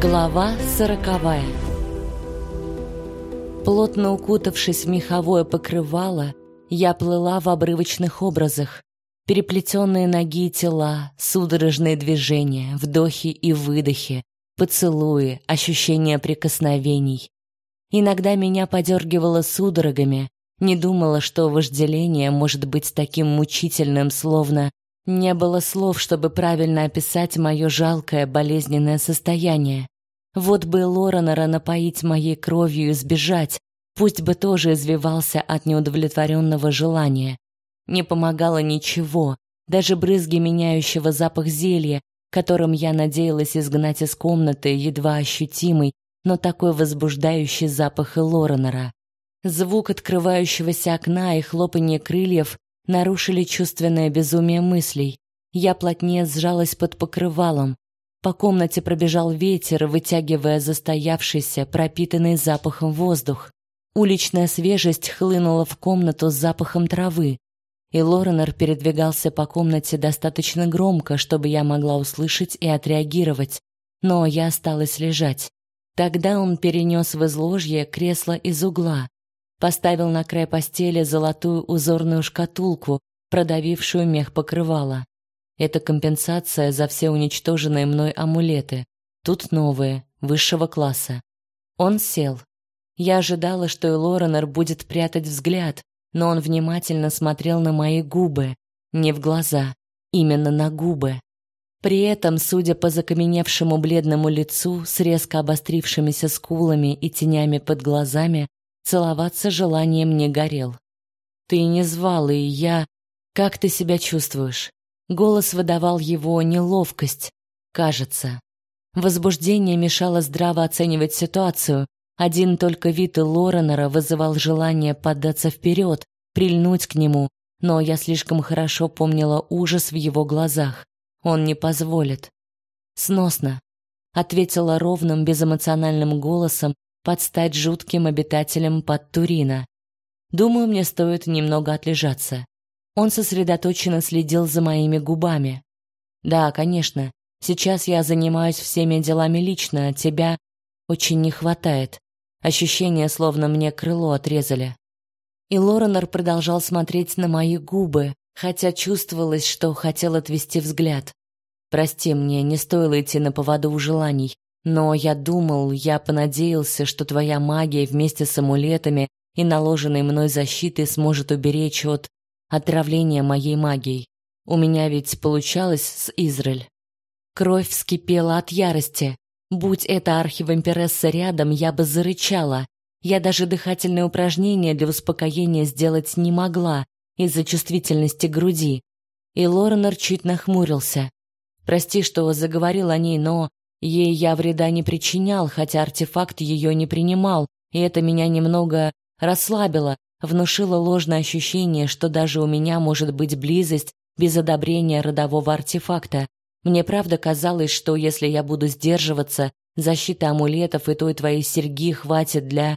Глава сороковая Плотно укутавшись в меховое покрывало, я плыла в обрывочных образах. Переплетенные ноги и тела, судорожные движения, вдохи и выдохи, поцелуи, ощущения прикосновений. Иногда меня подергивало судорогами, не думала, что вожделение может быть таким мучительным, словно не было слов, чтобы правильно описать мое жалкое болезненное состояние. Вот бы Лоренора напоить моей кровью и сбежать, пусть бы тоже извивался от неудовлетворенного желания. Не помогало ничего, даже брызги меняющего запах зелья, которым я надеялась изгнать из комнаты едва ощутимый, но такой возбуждающий запах Лоренора. Звук открывающегося окна и хлопанье крыльев нарушили чувственное безумие мыслей. Я плотнее сжалась под покрывалом. По комнате пробежал ветер, вытягивая застоявшийся, пропитанный запахом воздух. Уличная свежесть хлынула в комнату с запахом травы. И Лоренор передвигался по комнате достаточно громко, чтобы я могла услышать и отреагировать. Но я осталась лежать. Тогда он перенес в изложье кресло из угла, поставил на край постели золотую узорную шкатулку, продавившую мех покрывала. Это компенсация за все уничтоженные мной амулеты. Тут новые, высшего класса. Он сел. Я ожидала, что и Лоренор будет прятать взгляд, но он внимательно смотрел на мои губы, не в глаза, именно на губы. При этом, судя по закаменевшему бледному лицу с резко обострившимися скулами и тенями под глазами, Целоваться желанием не горел. Ты не звал, и я... Как ты себя чувствуешь? Голос выдавал его неловкость, кажется. Возбуждение мешало здраво оценивать ситуацию. Один только вид Лоренера вызывал желание поддаться вперед, прильнуть к нему, но я слишком хорошо помнила ужас в его глазах. Он не позволит. Сносно, ответила ровным безэмоциональным голосом, под стать жутким обитателем под Турина. Думаю, мне стоит немного отлежаться. Он сосредоточенно следил за моими губами. Да, конечно. Сейчас я занимаюсь всеми делами лично, а тебя очень не хватает. Ощущение, словно мне крыло отрезали. И Лоренор продолжал смотреть на мои губы, хотя чувствовалось, что хотел отвести взгляд. Прости, мне не стоило идти на поводу у желаний. Но я думал, я понадеялся, что твоя магия вместе с амулетами и наложенной мной защитой сможет уберечь от отравления моей магией. У меня ведь получалось с Израиль. Кровь вскипела от ярости. Будь это архивампиресса рядом, я бы зарычала. Я даже дыхательные упражнения для успокоения сделать не могла из-за чувствительности груди. И Лоренор чуть нахмурился. Прости, что заговорил о ней, но Ей я вреда не причинял, хотя артефакт ее не принимал, и это меня немного расслабило, внушило ложное ощущение, что даже у меня может быть близость без одобрения родового артефакта. Мне правда казалось, что если я буду сдерживаться, защита амулетов и той твоей серьги хватит для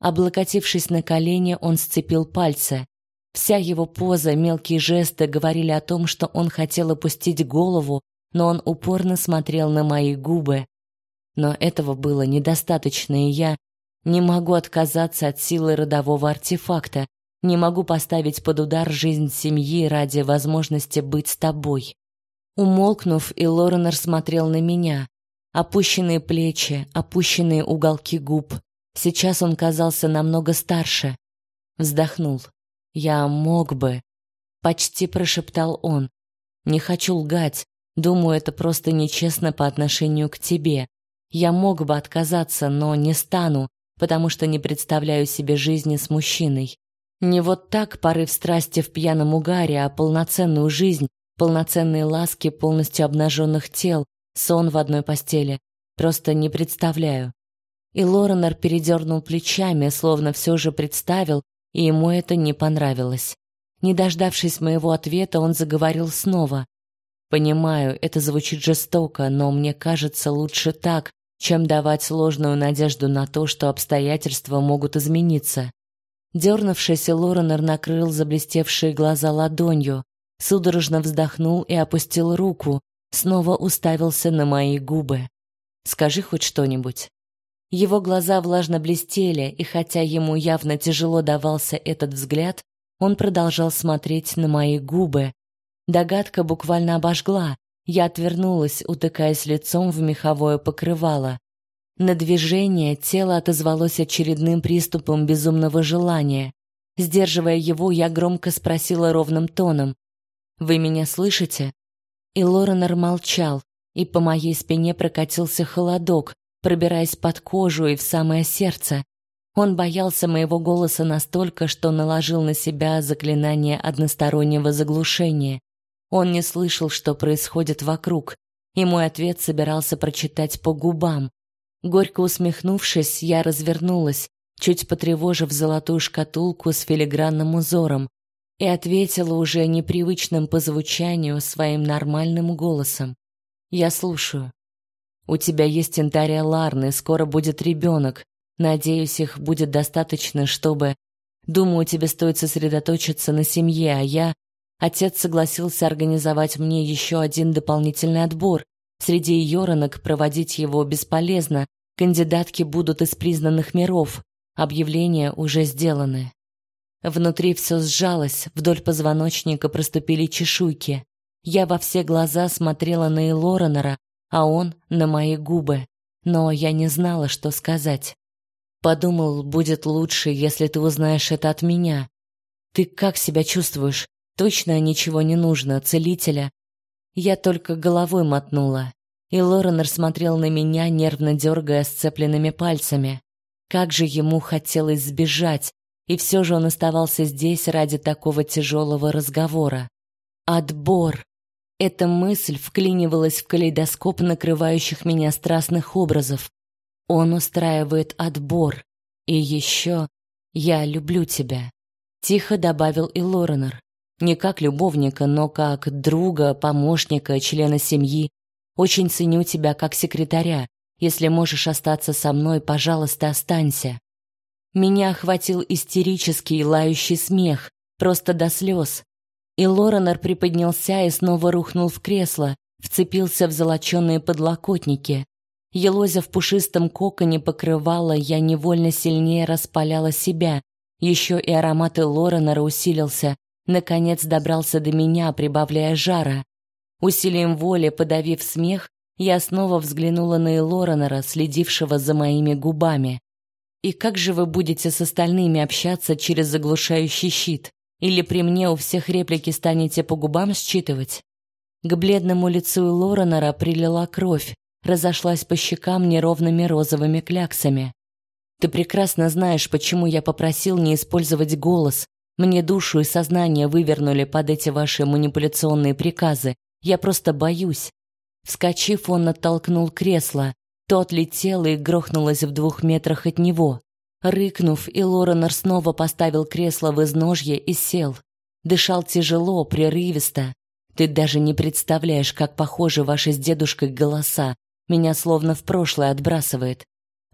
Облокотившись на колени, он сцепил пальцы. Вся его поза, мелкие жесты говорили о том, что он хотел опустить голову, но он упорно смотрел на мои губы. Но этого было недостаточно, и я не могу отказаться от силы родового артефакта, не могу поставить под удар жизнь семьи ради возможности быть с тобой. Умолкнув, и Лоренор смотрел на меня. Опущенные плечи, опущенные уголки губ. Сейчас он казался намного старше. Вздохнул. Я мог бы, почти прошептал он. Не хочу лгать, Думаю, это просто нечестно по отношению к тебе. Я мог бы отказаться, но не стану, потому что не представляю себе жизни с мужчиной. Не вот так порыв страсти в пьяном угаре, а полноценную жизнь, полноценные ласки полностью обнаженных тел, сон в одной постели. Просто не представляю. И Лоренор передернул плечами, словно все же представил, и ему это не понравилось. Не дождавшись моего ответа, он заговорил снова. Понимаю, это звучит жестоко, но мне кажется лучше так, чем давать сложную надежду на то, что обстоятельства могут измениться. Дернувшийся Лоренор накрыл заблестевшие глаза ладонью, судорожно вздохнул и опустил руку, снова уставился на мои губы. Скажи хоть что-нибудь. Его глаза влажно блестели, и хотя ему явно тяжело давался этот взгляд, он продолжал смотреть на мои губы. Догадка буквально обожгла. Я отвернулась, утыкаясь лицом в меховое покрывало. На движение тело отозвалось очередным приступом безумного желания. Сдерживая его, я громко спросила ровным тоном: "Вы меня слышите?" И Лоренор молчал, и по моей спине прокатился холодок, пробираясь под кожу и в самое сердце. Он боялся моего голоса настолько, что наложил на себя заклинание одностороннего заглушения. Он не слышал, что происходит вокруг, и мой ответ собирался прочитать по губам. Горько усмехнувшись, я развернулась, чуть потревожив золотую шкатулку с филигранным узором, и ответила уже непривычным по звучанию своим нормальным голосом. «Я слушаю». У тебя есть Интария Ларны, скоро будет ребенок. Надеюсь, их будет достаточно, чтобы... Думаю, тебе стоит сосредоточиться на семье, а я... Отец согласился организовать мне еще один дополнительный отбор. Среди йоронок проводить его бесполезно. Кандидатки будут из признанных миров. Объявления уже сделаны. Внутри все сжалось, вдоль позвоночника проступили чешуйки. Я во все глаза смотрела на Элоренера, а он на мои губы, но я не знала, что сказать. Подумал, будет лучше, если ты узнаешь это от меня. Ты как себя чувствуешь? Точно ничего не нужно, целителя. Я только головой мотнула, и Лоренор смотрел на меня, нервно дергая сцепленными пальцами. Как же ему хотелось сбежать, и все же он оставался здесь ради такого тяжелого разговора. Отбор. Эта мысль вклинивалась в калейдоскоп накрывающих меня страстных образов. Он устраивает отбор. И еще я люблю тебя, тихо добавил и Лоренор. Не как любовника, но как друга, помощника, члена семьи. Очень ценю тебя как секретаря. Если можешь остаться со мной, пожалуйста, останься. Меня охватил истерический лающий смех, просто до слез. И Лоренор приподнялся и снова рухнул в кресло, вцепился в золоченые подлокотники. Елозя в пушистом коконе покрывала, я невольно сильнее распаляла себя. Еще и аромат Лоренора усилился, наконец добрался до меня, прибавляя жара. Усилием воли, подавив смех, я снова взглянула на Элоренора, следившего за моими губами. И как же вы будете с остальными общаться через заглушающий щит? Или при мне у всех реплики станете по губам считывать? К бледному лицу Лоренера прилила кровь, разошлась по щекам неровными розовыми кляксами. Ты прекрасно знаешь, почему я попросил не использовать голос. Мне душу и сознание вывернули под эти ваши манипуляционные приказы. Я просто боюсь. Вскочив, он оттолкнул кресло. То отлетело и грохнулось в двух метрах от него. Рыкнув, и Лоренор снова поставил кресло в изножье и сел. Дышал тяжело, прерывисто. Ты даже не представляешь, как похожи ваши с дедушкой голоса. Меня словно в прошлое отбрасывает.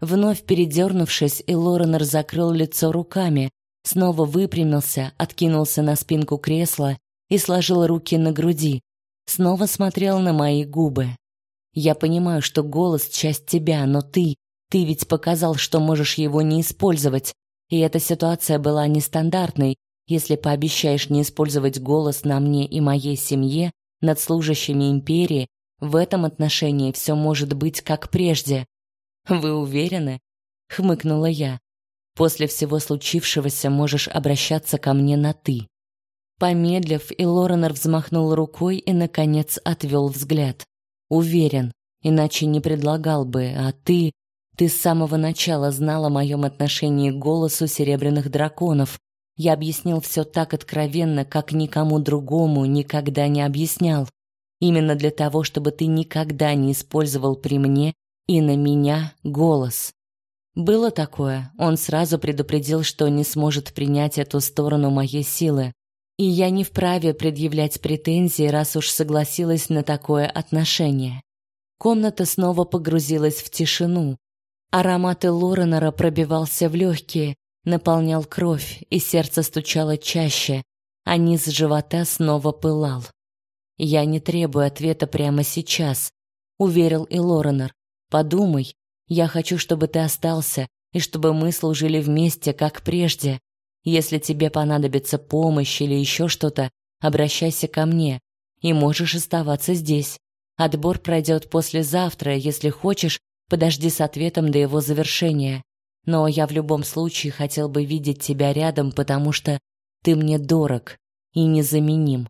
Вновь передернувшись, и Лоренор закрыл лицо руками, снова выпрямился, откинулся на спинку кресла и сложил руки на груди. Снова смотрел на мои губы. Я понимаю, что голос часть тебя, но ты ты ведь показал, что можешь его не использовать, и эта ситуация была нестандартной. Если пообещаешь не использовать голос на мне и моей семье над служащими империи, в этом отношении все может быть как прежде. Вы уверены? хмыкнула я. После всего случившегося можешь обращаться ко мне на ты. Помедлив, и взмахнул рукой и наконец отвел взгляд. Уверен, иначе не предлагал бы, а ты ты с самого начала знала о моем отношении к голосу серебряных драконов. Я объяснил все так откровенно, как никому другому никогда не объяснял. Именно для того, чтобы ты никогда не использовал при мне и на меня голос. Было такое. Он сразу предупредил, что не сможет принять эту сторону моей силы. И я не вправе предъявлять претензии, раз уж согласилась на такое отношение. Комната снова погрузилась в тишину. Аромат Лоренера пробивался в легкие, наполнял кровь, и сердце стучало чаще, а низ живота снова пылал. «Я не требую ответа прямо сейчас», — уверил и Лоренер. Подумай, я хочу, чтобы ты остался, и чтобы мы служили вместе, как прежде. Если тебе понадобится помощь или еще что-то, обращайся ко мне, и можешь оставаться здесь. Отбор пройдет послезавтра, если хочешь, подожди с ответом до его завершения. Но я в любом случае хотел бы видеть тебя рядом, потому что ты мне дорог и незаменим.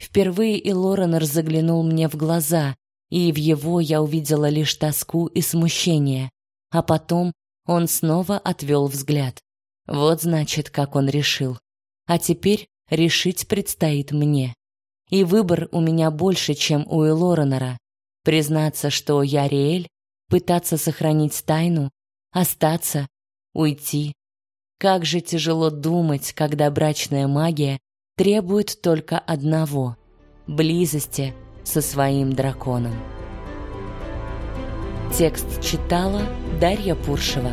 Впервые и Лоренор заглянул мне в глаза, и в его я увидела лишь тоску и смущение. А потом он снова отвел взгляд. Вот значит, как он решил. А теперь решить предстоит мне. И выбор у меня больше, чем у Элоренора. Признаться, что я Риэль, пытаться сохранить тайну, остаться, уйти. Как же тяжело думать, когда брачная магия требует только одного — близости со своим драконом. Текст читала Дарья Пуршева.